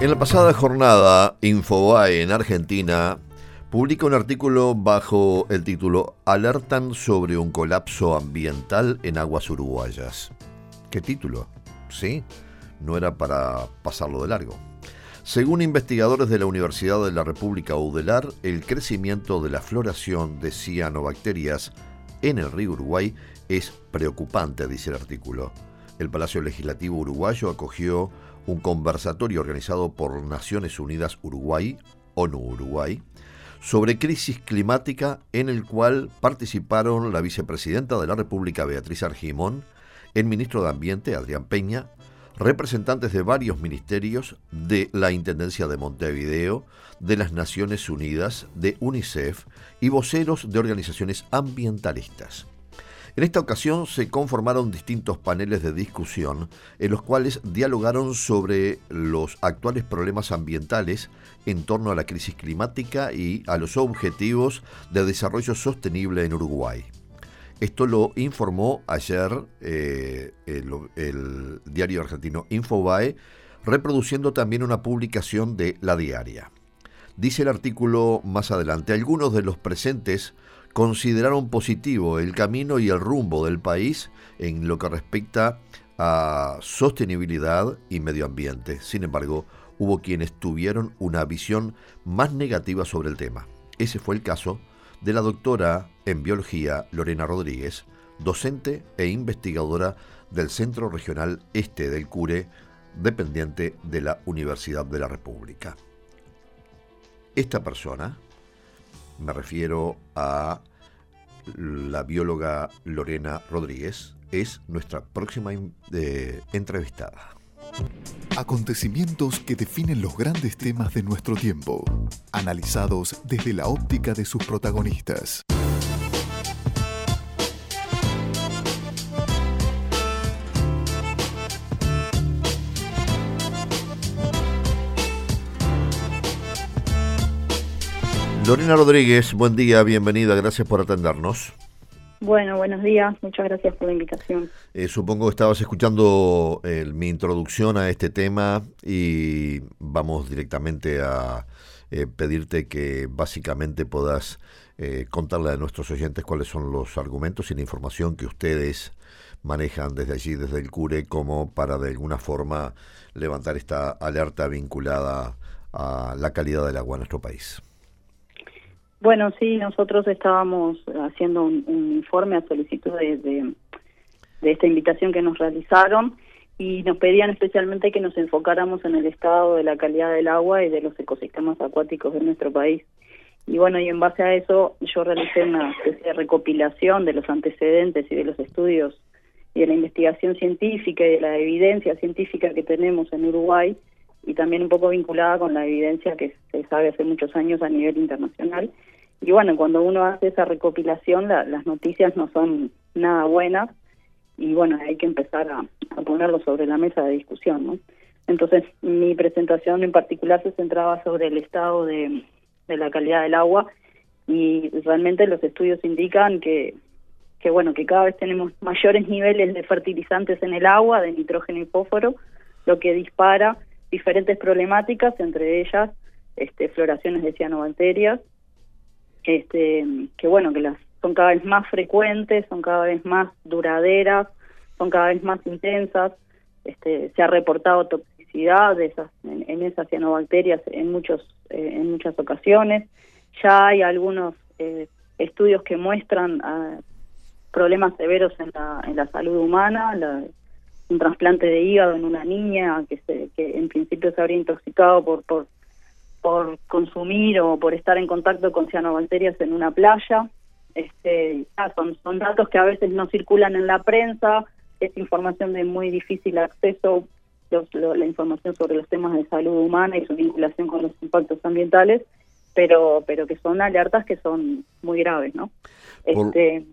En la pasada jornada, Infobae en Argentina publica un artículo bajo el título Alertan sobre un colapso ambiental en aguas uruguayas. ¿Qué título? Sí, no era para pasarlo de largo. Según investigadores de la Universidad de la República Udelar, el crecimiento de la floración de cianobacterias en el río Uruguay es preocupante, dice el artículo. El Palacio Legislativo uruguayo acogió un conversatorio organizado por Naciones Unidas Uruguay, ONU Uruguay, sobre crisis climática en el cual participaron la vicepresidenta de la República Beatriz Argimón, el ministro de Ambiente Adrián Peña, representantes de varios ministerios de la Intendencia de Montevideo, de las Naciones Unidas, de UNICEF y voceros de organizaciones ambientalistas. En esta ocasión se conformaron distintos paneles de discusión en los cuales dialogaron sobre los actuales problemas ambientales en torno a la crisis climática y a los objetivos de desarrollo sostenible en Uruguay. Esto lo informó ayer eh, el, el diario argentino Infobae, reproduciendo también una publicación de La Diaria. Dice el artículo más adelante, algunos de los presentes consideraron positivo el camino y el rumbo del país en lo que respecta a sostenibilidad y medio ambiente. Sin embargo, hubo quienes tuvieron una visión más negativa sobre el tema. Ese fue el caso de la doctora en biología Lorena Rodríguez, docente e investigadora del Centro Regional Este del Cure, dependiente de la Universidad de la República. Esta persona, me refiero a la bióloga Lorena Rodríguez, es nuestra próxima eh, entrevistada. Acontecimientos que definen los grandes temas de nuestro tiempo, analizados desde la óptica de sus protagonistas. Lorena Rodríguez, buen día, bienvenida, gracias por atendernos. Bueno, buenos días, muchas gracias por la invitación. Eh, supongo que estabas escuchando eh, mi introducción a este tema y vamos directamente a eh, pedirte que básicamente puedas contarle a nuestros oyentes cuáles son los argumentos y la información que ustedes manejan desde allí, desde el CURE, como para de alguna forma levantar esta alerta vinculada a la calidad del agua en nuestro país. Bueno, sí, nosotros estábamos haciendo un, informe a solicitud de, de, esta invitación que nos realizaron y nos pedían especialmente que nos enfocáramos en el estado de la calidad del agua y de los ecosistemas acuáticos de nuestro país. Y bueno, y en base a eso yo realicé una especie de recopilación de los antecedentes y de los estudios y de la investigación científica y de la evidencia científica que tenemos en Uruguay y también un poco vinculada con la evidencia que se sabe hace muchos años a nivel internacional y bueno, cuando uno hace esa recopilación, las noticias no son nada buenas y bueno, hay que empezar a, ponerlo sobre la mesa de discusión, ¿no? Entonces, mi presentación en particular se centraba sobre el estado de, de la calidad del agua y realmente los estudios indican que, que bueno, que cada vez tenemos mayores niveles de fertilizantes en el agua, de nitrógeno y fósforo, lo que dispara diferentes problemáticas, entre ellas este, floraciones de cianobacterias este, que bueno, que las son cada vez más frecuentes, son cada vez más duraderas, son cada vez más intensas. Este, se ha reportado toxicidad de esas, en, esas cianobacterias en muchos eh, en muchas ocasiones. Ya hay algunos eh, estudios que muestran ah, problemas severos en la, en la salud humana, un trasplante de hígado en una niña que, se, que en principio se habría intoxicado por, por por consumir o por estar en contacto con cianobacterias en una playa. Este, son, son datos que a veces no circulan en la prensa, es información de muy difícil acceso, la información sobre los temas de salud humana y su vinculación con los impactos ambientales, pero pero que son alertas que son muy graves, ¿no? Este,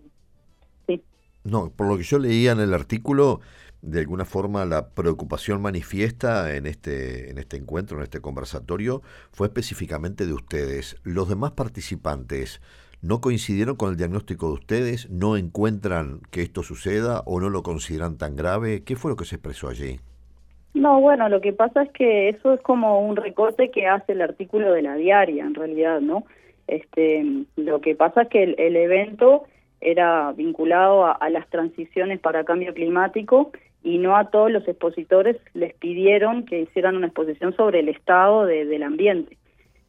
sí. No, por lo que yo leía en el artículo, de alguna forma la preocupación manifiesta en este, en este encuentro, en este conversatorio, fue específicamente de ustedes. ¿Los demás participantes no coincidieron con el diagnóstico de ustedes? ¿No encuentran que esto suceda o no lo consideran tan grave? ¿Qué fue lo que se expresó allí? No, bueno, lo que pasa es que eso es como un recorte que hace el artículo de la diaria, en realidad, ¿no? Este, lo que pasa es que el, evento era vinculado a, las transiciones para cambio climático y no a todos los expositores les pidieron que hicieran una exposición sobre el estado del ambiente.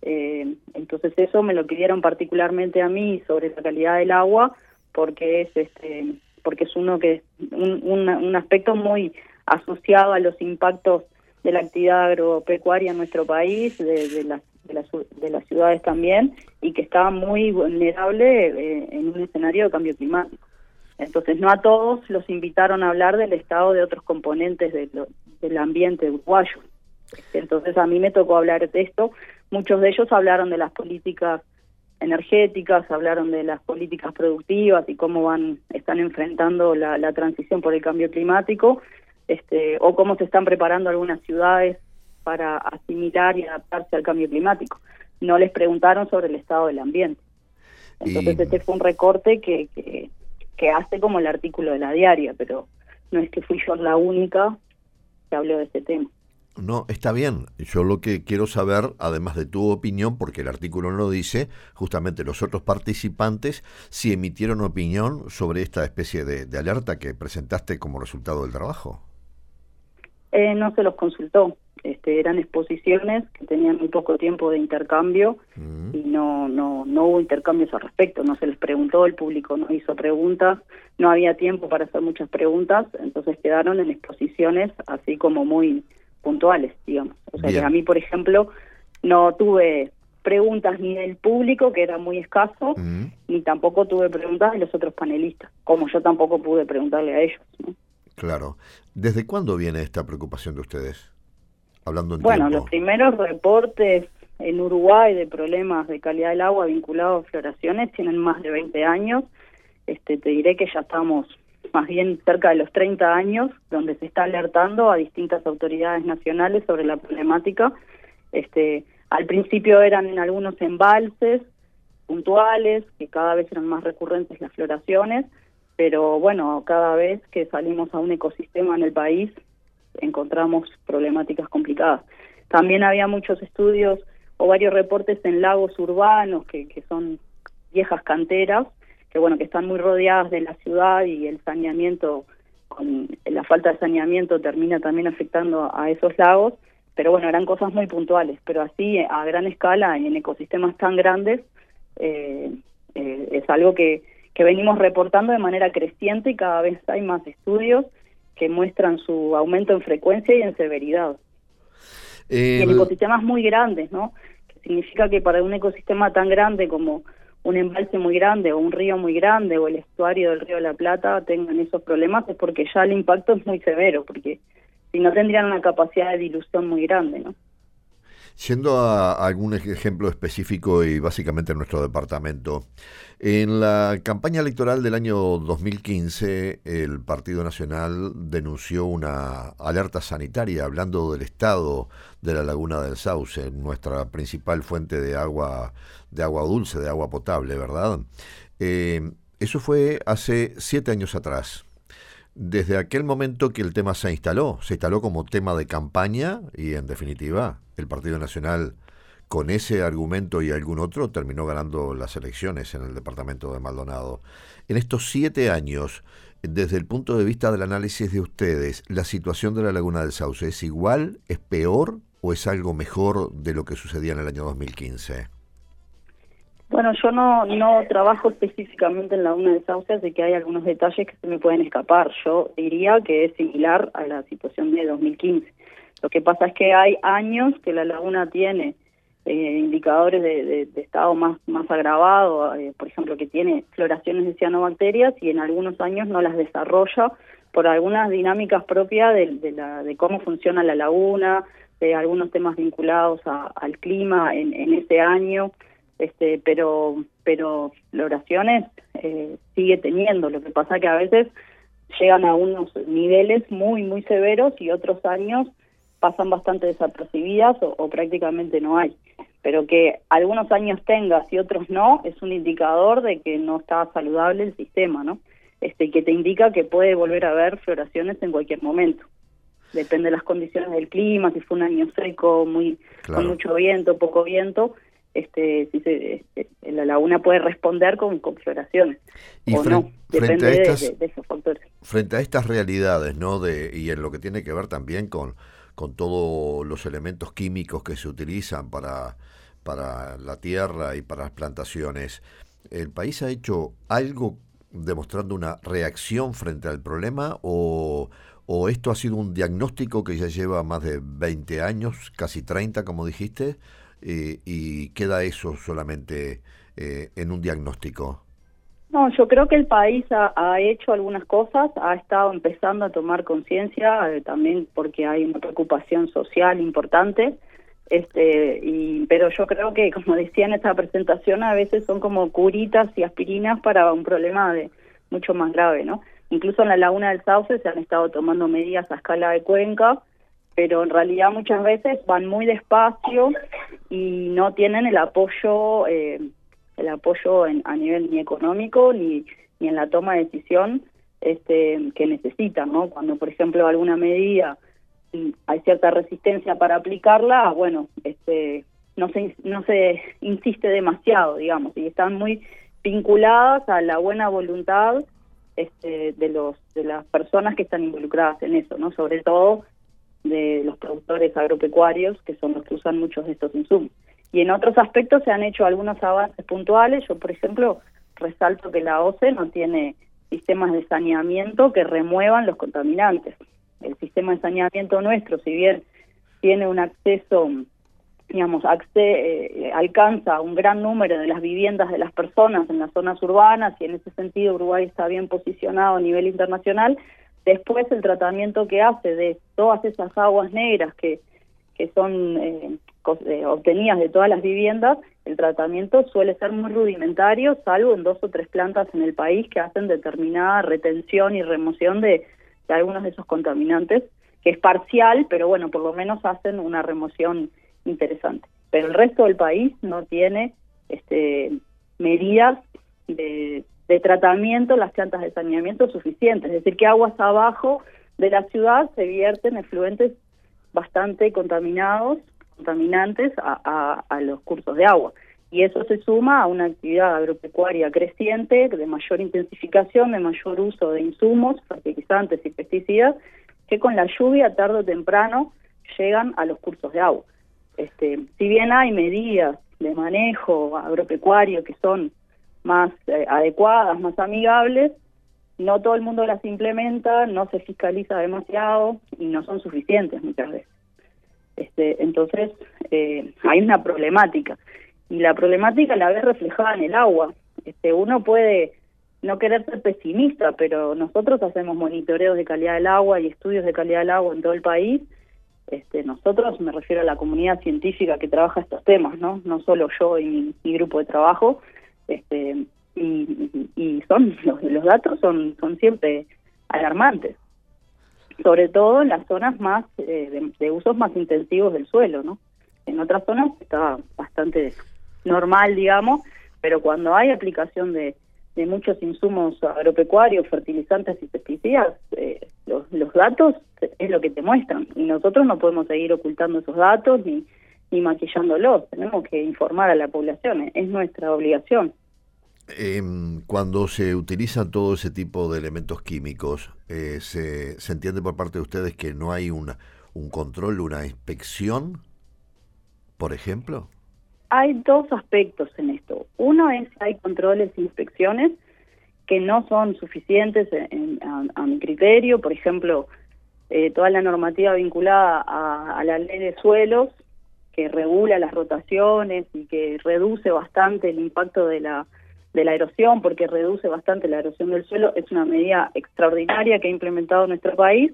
Eh, entonces eso me lo pidieron particularmente a mí sobre la calidad del agua porque es este porque es uno que un, un, aspecto muy asociado a los impactos de la actividad agropecuaria en nuestro país, de, de, las, de, las ciudades también, y que está muy vulnerable eh, en un escenario de cambio climático. Entonces, no a todos los invitaron a hablar del estado de otros componentes del ambiente uruguayo. Entonces, a mí me tocó hablar de esto. Muchos de ellos hablaron de las políticas energéticas, hablaron de las políticas productivas y cómo van están enfrentando la, la transición por el cambio climático, este, o cómo se están preparando algunas ciudades para asimilar y adaptarse al cambio climático. No les preguntaron sobre el estado del ambiente. Entonces, este fue un recorte que, que, que hace como el artículo de la diaria, pero no es que fui yo la única que habló de ese tema. No, está bien. Yo lo que quiero saber, además de tu opinión, porque el artículo no dice, justamente los otros participantes, si emitieron opinión sobre esta especie de, alerta que presentaste como resultado del trabajo. Eh, no se los consultó. Este, eran exposiciones que tenían muy poco tiempo de intercambio mm. y no, no, no hubo intercambios al respecto. No se les preguntó, el público no hizo preguntas, no había tiempo para hacer muchas preguntas, entonces quedaron en exposiciones así como muy puntuales, digamos. O sea que a mí, por ejemplo, no tuve preguntas ni del público, que era muy escaso, mm. ni tampoco tuve preguntas de los otros panelistas, como yo tampoco pude preguntarle a ellos. Claro. ¿Desde cuándo viene esta preocupación de ustedes? Hablando en Bueno, los primeros reportes en Uruguay de problemas de calidad del agua vinculados a floraciones tienen más de 20 años. Este, te diré que ya estamos más bien cerca de los 30 años, donde se está alertando a distintas autoridades nacionales sobre la problemática. Este, al principio eran en algunos embalses puntuales, que cada vez eran más recurrentes las floraciones, pero bueno, cada vez que salimos a un ecosistema en el país encontramos problemáticas complicadas. También había muchos estudios o varios reportes en lagos urbanos, que, que son viejas canteras, que bueno que están muy rodeadas de la ciudad y el saneamiento con la falta de saneamiento termina también afectando a esos lagos pero bueno eran cosas muy puntuales pero así a gran escala en ecosistemas tan grandes eh, eh, es algo que, que venimos reportando de manera creciente y cada vez hay más estudios que muestran su aumento en frecuencia y en severidad y en ecosistemas muy grandes no que significa que para un ecosistema tan grande como un embalse muy grande o un río muy grande o el estuario del río de la Plata tengan esos problemas es porque ya el impacto es muy severo, porque si no tendrían una capacidad de dilución muy grande, ¿no? Siendo a algún ejemplo específico y básicamente en nuestro departamento, en la campaña electoral del año 2015 el Partido Nacional denunció una alerta sanitaria hablando del estado de la laguna del Sauce, nuestra principal fuente de agua, de agua dulce, de agua potable, ¿verdad? Eh, eso fue hace siete años atrás desde aquel momento que el tema se instaló, se instaló como tema de campaña y en definitiva el Partido Nacional con ese argumento y algún otro terminó ganando las elecciones en el departamento de Maldonado. En estos siete años, desde el punto de vista del análisis de ustedes, ¿la situación de la Laguna del Sauce es igual, es peor o es algo mejor de lo que sucedía en el año 2015? Bueno, yo no, no trabajo específicamente en la Laguna del Sauce, así que hay algunos detalles que se me pueden escapar. Yo diría que es similar a la situación de 2015. Lo que pasa es que hay años que la laguna tiene eh, indicadores de, estado más, más agravado, eh, por ejemplo, que tiene floraciones de cianobacterias y en algunos años no las desarrolla por algunas dinámicas propias de, la, de cómo funciona la laguna, de algunos temas vinculados al clima en, en ese año este pero pero floraciones eh, sigue teniendo. Lo que pasa que a veces llegan a unos niveles muy muy severos y otros años pasan bastante desapercibidas o, prácticamente no hay. Pero que algunos años tengas y otros no es un indicador de que no está saludable el sistema no este que te indica que puede volver a haber floraciones en cualquier momento. Depende de las condiciones del clima, si fue un año seco, muy con mucho viento, poco viento, este, si se, este, la laguna puede responder con, con floraciones y o no, depende de, esos factores. Frente a estas realidades, ¿no? De, y en lo que tiene que ver también con, con todos los elementos químicos que se utilizan para, para la tierra y para las plantaciones, ¿el país ha hecho algo demostrando una reacción frente al problema o, o esto ha sido un diagnóstico que ya lleva más de 20 años, casi 30 como dijiste, eh, y queda eso solamente eh, en un diagnóstico? No, yo creo que el país ha, hecho algunas cosas, ha estado empezando a tomar conciencia, eh, también porque hay una preocupación social importante, este, y, pero yo creo que, como decía en esta presentación, a veces son como curitas y aspirinas para un problema de mucho más grave, ¿no? Incluso en la laguna del Sauce se han estado tomando medidas a escala de cuenca, pero en realidad muchas veces van muy despacio y no tienen el apoyo eh, el apoyo en, a nivel ni económico ni, ni en la toma de decisión este, que necesitan, ¿no? Cuando, por ejemplo, alguna medida hay cierta resistencia para aplicarla, bueno, este, no se no se insiste demasiado, digamos, y están muy vinculadas a la buena voluntad este, de los de las personas que están involucradas en eso, ¿no? Sobre todo de los productores agropecuarios, que son los que usan muchos de estos insumos. Y en otros aspectos se han hecho algunos avances puntuales. Yo, por ejemplo, resalto que la OCE no tiene sistemas de saneamiento que remuevan los contaminantes. El sistema de saneamiento nuestro, si bien tiene un acceso, digamos, eh, alcanza un gran número de las viviendas de las personas en las zonas urbanas y en ese sentido Uruguay está bien posicionado a nivel internacional, Después el tratamiento que hace de todas esas aguas negras que, que son eh, eh, obtenidas de todas las viviendas, el tratamiento suele ser muy rudimentario, salvo en dos o tres plantas en el país que hacen determinada retención y remoción de, de algunos de esos contaminantes, que es parcial, pero bueno, por lo menos hacen una remoción interesante. Pero el resto del país no tiene este, medidas de, de tratamiento las plantas de saneamiento suficientes, es decir, que aguas abajo de la ciudad se vierten efluentes bastante contaminados, contaminantes a, a, los cursos de agua. Y eso se suma a una actividad agropecuaria creciente, de mayor intensificación, de mayor uso de insumos, fertilizantes y pesticidas, que con la lluvia tarde o temprano llegan a los cursos de agua. Este, si bien hay medidas de manejo agropecuario que son más eh, adecuadas, más amigables, no todo el mundo las implementa, no se fiscaliza demasiado y no son suficientes muchas veces. Este, entonces, eh, hay una problemática. Y la problemática la ve reflejada en el agua. Este, uno puede no querer ser pesimista, pero nosotros hacemos monitoreos de calidad del agua y estudios de calidad del agua en todo el país. Este, nosotros, me refiero a la comunidad científica que trabaja estos temas, no, no solo yo y mi grupo de trabajo, este, y, son los, datos son, son siempre alarmantes, sobre todo en las zonas más eh, de, usos más intensivos del suelo, ¿no? En otras zonas está bastante normal, digamos, pero cuando hay aplicación de, de muchos insumos agropecuarios, fertilizantes y pesticidas, eh, los, los datos es lo que te muestran y nosotros no podemos seguir ocultando esos datos ni, ni maquillándolos, tenemos que informar a la población, es nuestra obligación. Em, cuando se utilizan todo ese tipo de elementos químicos, eh, se, ¿se entiende por parte de ustedes que no hay una, un control, una inspección, por ejemplo? Hay dos aspectos en esto. Uno es hay controles e inspecciones que no son suficientes a, mi criterio. Por ejemplo, eh, toda la normativa vinculada a, a la ley de suelos que regula las rotaciones y que reduce bastante el impacto de la de la erosión, porque reduce bastante la erosión del suelo, es una medida extraordinaria que ha implementado nuestro país,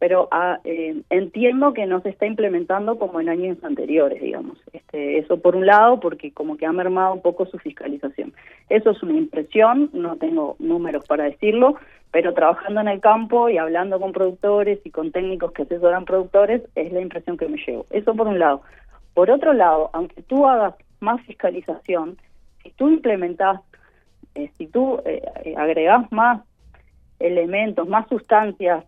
pero ah, eh, entiendo que no se está implementando como en años anteriores, digamos. Este, eso por un lado, porque como que ha mermado un poco su fiscalización. Eso es una impresión, no tengo números para decirlo, pero trabajando en el campo y hablando con productores y con técnicos que asesoran productores, es la impresión que me llevo. Eso por un lado. Por otro lado, aunque tú hagas más fiscalización, si tú implementas eh, si tú eh, eh, agregas más elementos, más sustancias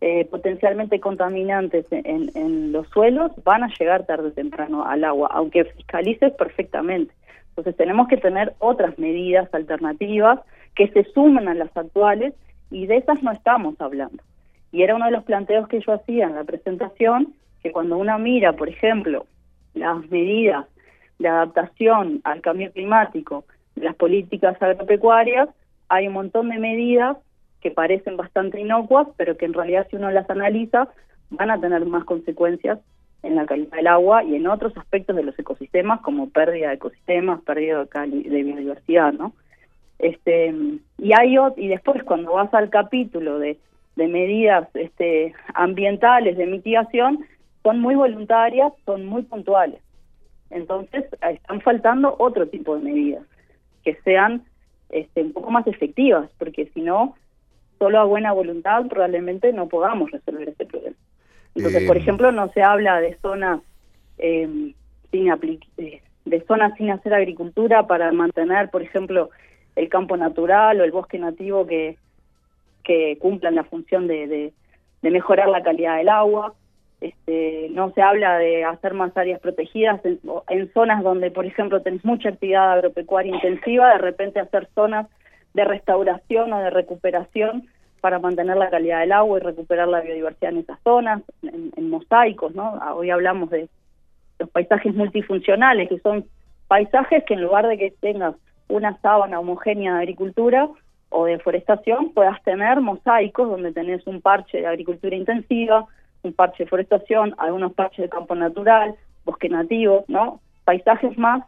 eh, potencialmente contaminantes en, en, los suelos van a llegar tarde o temprano al agua, aunque fiscalices perfectamente. Entonces tenemos que tener otras medidas alternativas que se sumen a las actuales y de esas no estamos hablando. Y era uno de los planteos que yo hacía en la presentación, que cuando una mira, por ejemplo, las medidas de adaptación al cambio climático, las políticas agropecuarias, hay un montón de medidas que parecen bastante inocuas, pero que en realidad si uno las analiza van a tener más consecuencias en la calidad del agua y en otros aspectos de los ecosistemas como pérdida de ecosistemas, pérdida de, de biodiversidad, ¿no? Este, y hay y después cuando vas al capítulo de, de medidas este, ambientales de mitigación, son muy voluntarias, son muy puntuales. Entonces, están faltando otro tipo de medidas que sean este, un poco más efectivas, porque si no, solo a buena voluntad probablemente no podamos resolver este problema. Entonces, por eh, ejemplo, no se habla de zonas eh, sin eh, de zonas sin hacer agricultura para mantener, por ejemplo, el campo natural o el bosque nativo que, que cumplan la función de, de, mejorar la calidad del agua. Este, no se habla de hacer más áreas protegidas en, en, zonas donde, por ejemplo, tenés mucha actividad agropecuaria intensiva, de repente hacer zonas de restauración o de recuperación para mantener la calidad del agua y recuperar la biodiversidad en esas zonas, en, mosaicos, ¿no? Hoy hablamos de los paisajes multifuncionales, que son paisajes que en lugar de que tengas una sábana homogénea de agricultura o de forestación, puedas tener mosaicos donde tenés un parche de agricultura intensiva, un parche de forestación, algunos parches de campo natural, bosque nativo, ¿no? Paisajes más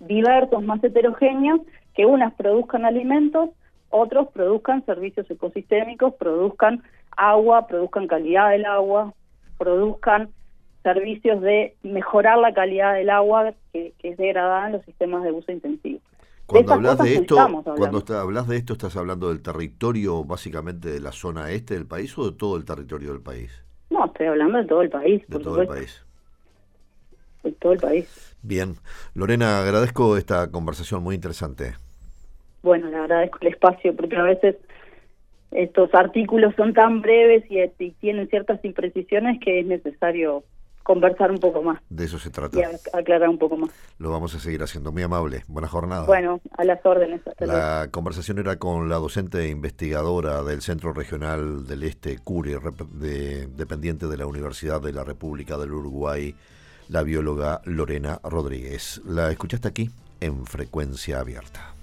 diversos, más heterogéneos, que unas produzcan alimentos, otros produzcan servicios ecosistémicos, produzcan agua, produzcan calidad del agua, produzcan servicios de mejorar la calidad del agua que, que es degradada en los sistemas de uso intensivo. Cuando hablas de esto, cuando hablas de esto, estás hablando del territorio básicamente de la zona este del país o de todo el territorio del país. No, estoy hablando de todo el país. De todo el país. De todo el país. Bien, Lorena, agradezco esta conversación muy interesante. Bueno, le agradezco el espacio porque a veces estos artículos son tan breves y tienen ciertas imprecisiones que es necesario conversar un poco más. De eso se trata. Y aclarar un poco más. Lo vamos a seguir haciendo. Muy amable. Buena jornada. Bueno, a las órdenes. la conversación era con la docente e investigadora del Centro Regional del Este, CURE, dependiente de la Universidad de la República del Uruguay, la bióloga Lorena Rodríguez. La escuchaste aquí en Frecuencia Abierta.